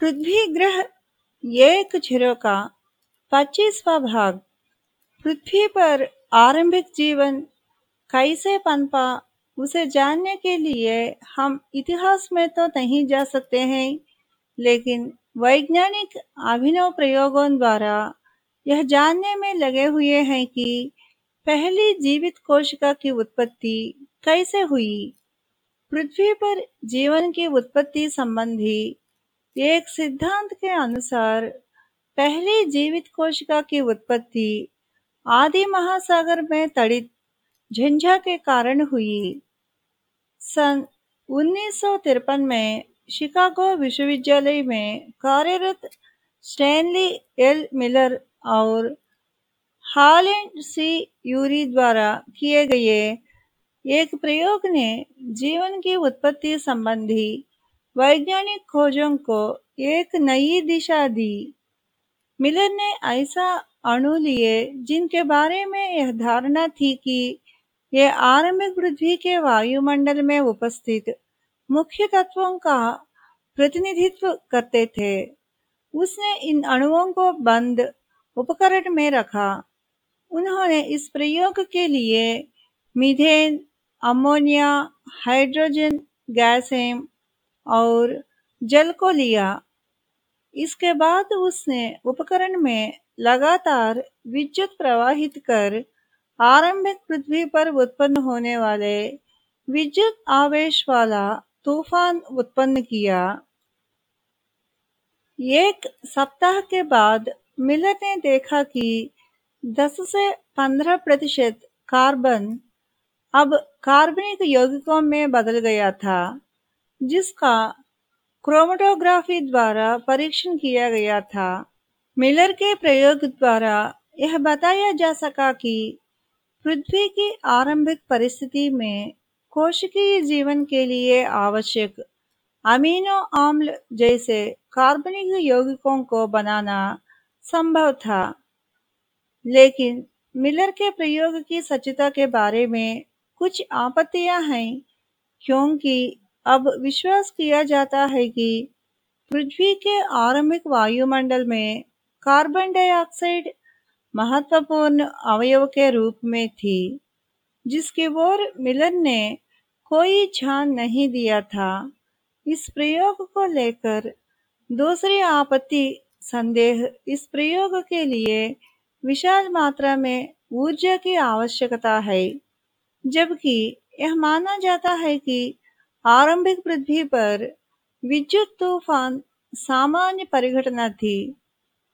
पृथ्वी ग्रह एक झिरो का पच्चीसवा भाग। पृथ्वी पर आरंभिक जीवन कैसे पनपा, उसे जानने के लिए हम इतिहास में तो नहीं जा सकते हैं, लेकिन वैज्ञानिक अभिनव प्रयोगों द्वारा यह जानने में लगे हुए हैं कि पहली जीवित कोशिका की उत्पत्ति कैसे हुई। पृथ्वी पर जीवन की उत्पत्ति संबंधी एक सिद्धांत के अनुसार, पहली जीवित कोशिका की उत्पत्ति आदि महासागर में तड़ित झंझा के कारण हुई। सन उन्नीस सौ तिरपन में शिकागो विश्वविद्यालय में कार्यरत स्टैनली एल. मिलर और हालैंड सी. यूरी द्वारा किए गए एक प्रयोग ने जीवन की उत्पत्ति संबंधी वैज्ञानिक खोजों को एक नई दिशा दी। मिलर ने ऐसा अणु लिए जिनके बारे में यह धारणा थी कि ये आरंभिक पृथ्वी के वायुमंडल में उपस्थित मुख्य तत्वों का प्रतिनिधित्व करते थे। उसने इन अणुओं को बंद उपकरण में रखा। उन्होंने इस प्रयोग के लिए मीथेन, अमोनिया, हाइड्रोजन गैसें और जल को लिया। इसके बाद उसने उपकरण में लगातार विद्युत प्रवाहित कर आरंभिक पृथ्वी पर उत्पन्न होने वाले विद्युत आवेश वाला तूफ़ान उत्पन्न किया। एक सप्ताह के बाद मिलर ने देखा कि 10 से 15 प्रतिशत कार्बन अब कार्बनिक यौगिकों में बदल गया था। जिसका क्रोमेटोग्राफी द्वारा परीक्षण किया गया था। मिलर के प्रयोग द्वारा यह बताया जा सका कि पृथ्वी की आरंभिक परिस्थिति में कोशिकीय जीवन के लिए आवश्यक अमीनो आम्ल जैसे कार्बनिक यौगिकों को बनाना संभव था। लेकिन मिलर के प्रयोग की सच्चता के बारे में कुछ आपत्तियाँ हैं, क्योंकि अब विश्वास किया जाता है कि पृथ्वी के आरंभिक वायुमंडल में कार्बन डाइऑक्साइड महत्वपूर्ण अवयव के रूप में थी, जिसकी ओर मिलन ने कोई ध्यान नहीं दिया था। इस प्रयोग को लेकर दूसरी आपत्ति संदेह इस प्रयोग के लिए विशाल मात्रा में ऊर्जा की आवश्यकता है, जबकि यह माना जाता है कि आरंभिक पृथ्वी पर विद्युत तूफ़ान सामान्य परिघटना थी,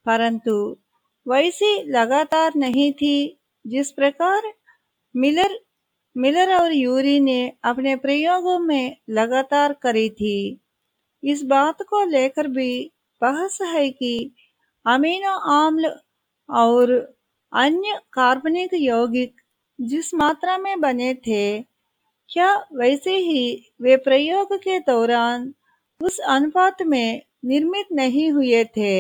परंतु वैसी लगातार नहीं थी, जिस प्रकार मिलर मिलर और यूरी ने अपने प्रयोगों में लगातार करी थी। इस बात को लेकर भी बहस है कि अमीनो आम्ल और अन्य कार्बनिक यौगिक जिस मात्रा में बने थे क्या वैसे ही वे प्रयोग के दौरान उस अनुपात में निर्मित नहीं हुए थे?